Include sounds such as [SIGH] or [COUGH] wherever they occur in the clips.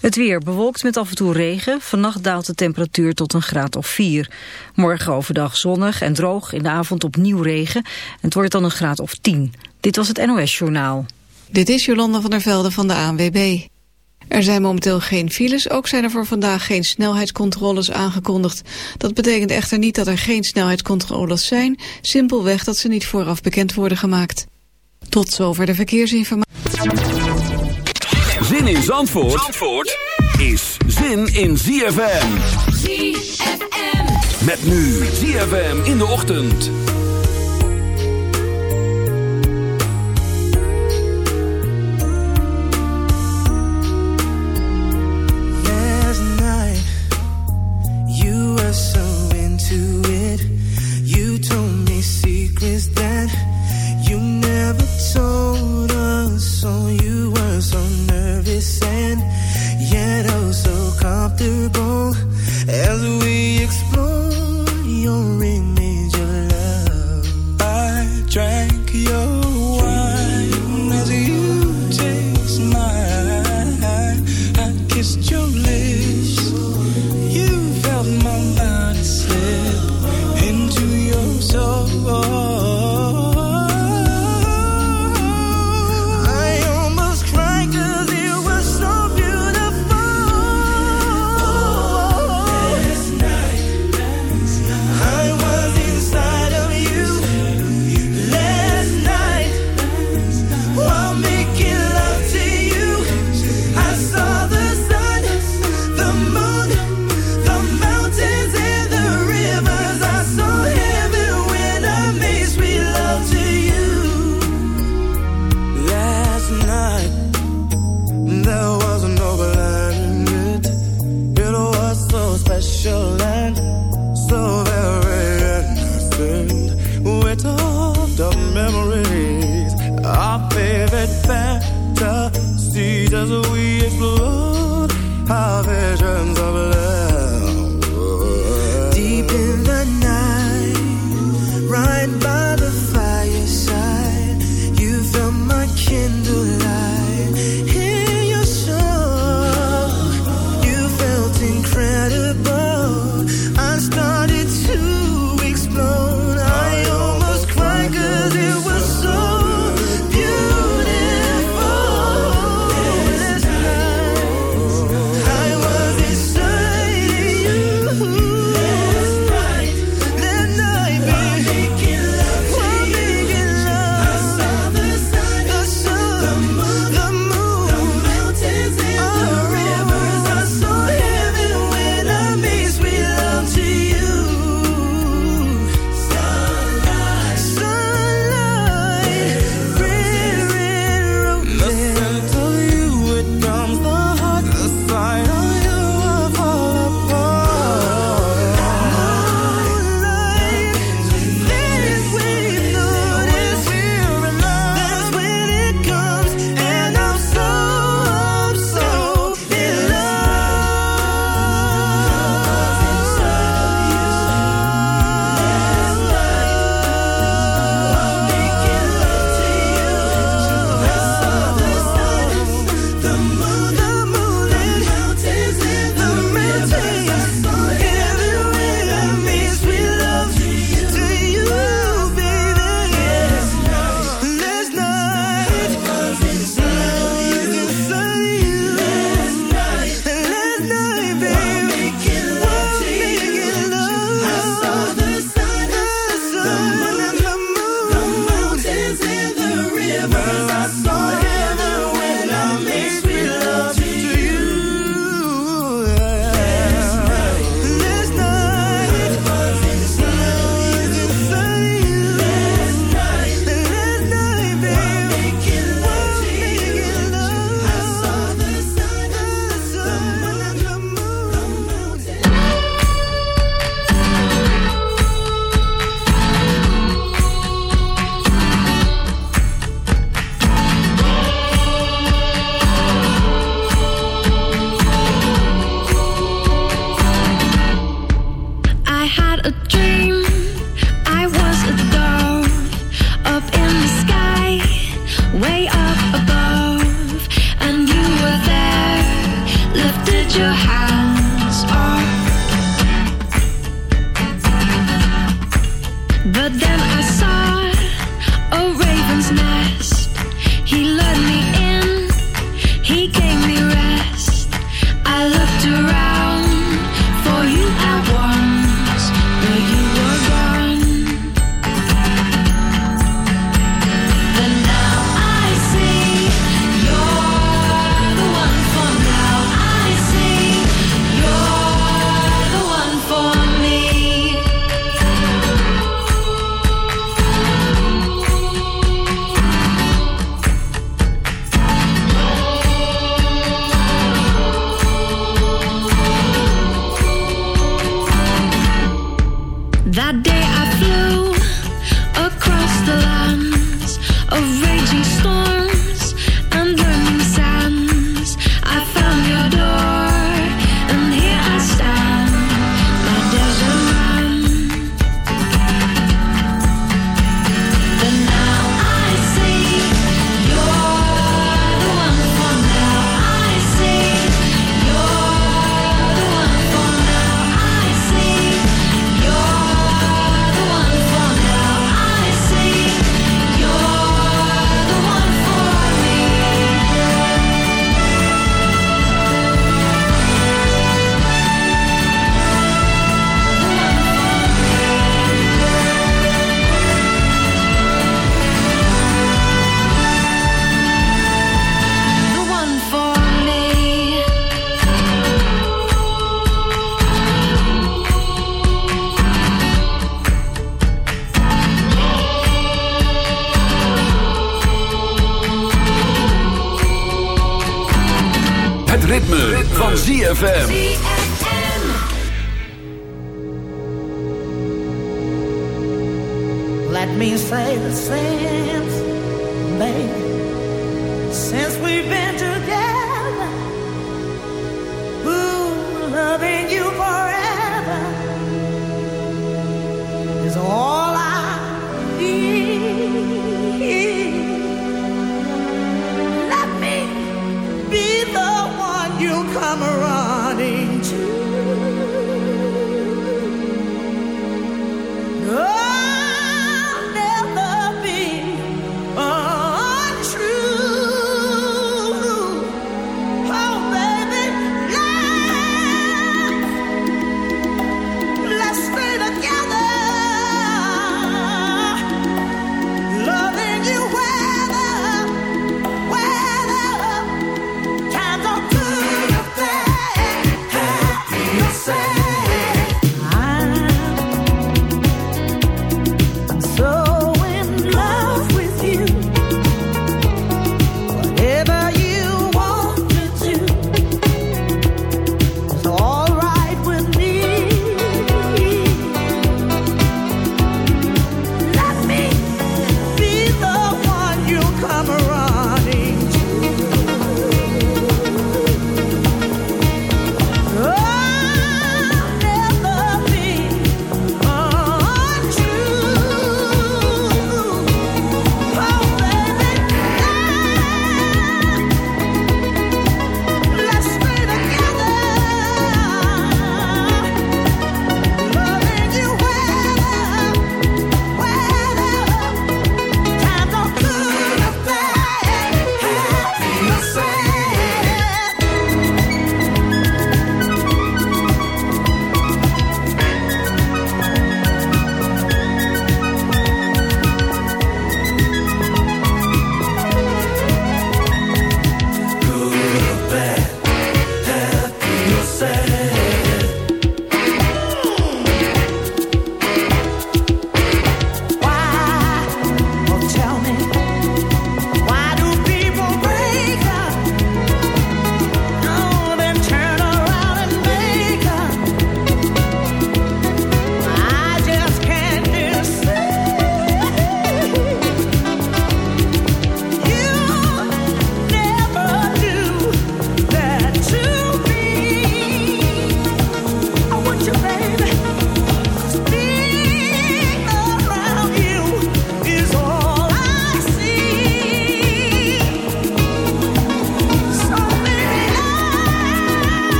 Het weer bewolkt met af en toe regen. Vannacht daalt de temperatuur tot een graad of 4. Morgen overdag zonnig en droog. In de avond opnieuw regen. En het wordt dan een graad of 10. Dit was het NOS Journaal. Dit is Jolanda van der Velde van de ANWB. Er zijn momenteel geen files, ook zijn er voor vandaag geen snelheidscontroles aangekondigd. Dat betekent echter niet dat er geen snelheidscontroles zijn, simpelweg dat ze niet vooraf bekend worden gemaakt. Tot zover de verkeersinformatie. Zin in Zandvoort, Zandvoort is zin in ZFM. ZFM. Met nu ZFM in de ochtend. Last night, you were so into it. You told me secrets that you never told us. So you were so nervous and yet oh so comfortable as we explore your image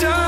shine.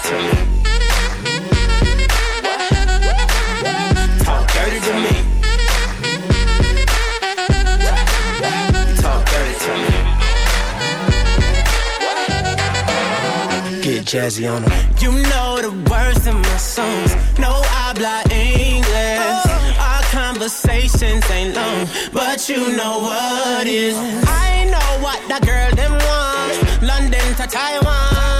Talk dirty to me. Talk dirty to me. You talk dirty to me. Get jazzy on 'em. You know the words in my songs. No I habla English. Oh. Our conversations ain't long, but you know what is. I know what that girl them want. London to Taiwan.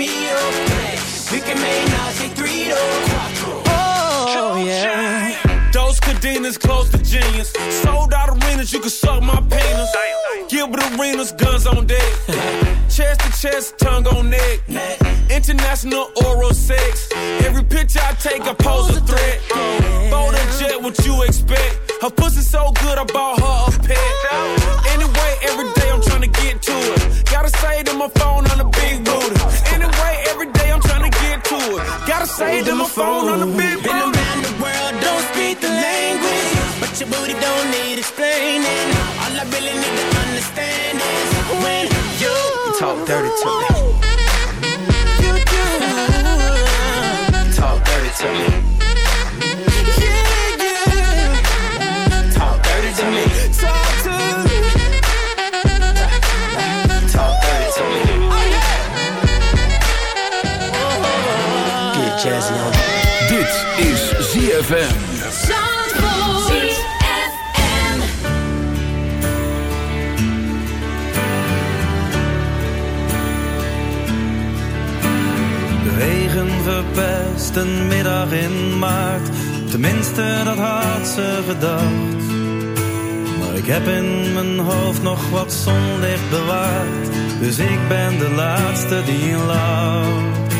Was all on me. We can make Nazi three Oh, yeah. Those cadenas close to genius. Sold out arenas, you can suck my penis. Gilbert arenas, guns on deck. [LAUGHS] chest to chest, tongue on neck. International oral sex. Every picture I take, I pose a threat. Bold and jet, what you expect? Her pussy so good, I bought her a pet. Anyway, every day trying to get to it. Gotta say to my phone on the big booty. Anyway, every day I'm trying to get to it. Gotta say to my phone on the big Been around the world, don't speak the language. But your booty don't need explaining. All I really need to understand is when you, you talk dirty to me. You do. Talk dirty to me. ZFM. Verpest een middag in maart. Tenminste, dat had ze gedacht. Maar ik heb in mijn hoofd nog wat zonlicht bewaard. Dus ik ben de laatste die lacht.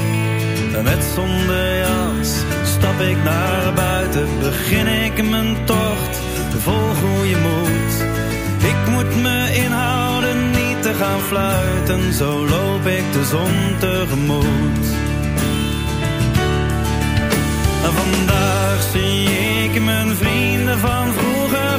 En met zonder jas ik naar buiten. Begin ik mijn tocht, vol goede moed. Ik moet me inhouden, niet te gaan fluiten. Zo loop ik de zon tegemoet. Vandaag zie ik mijn vrienden van vroeger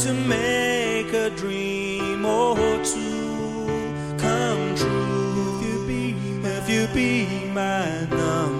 to make a dream or two come true. If you be, if you be my number.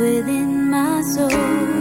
Within my soul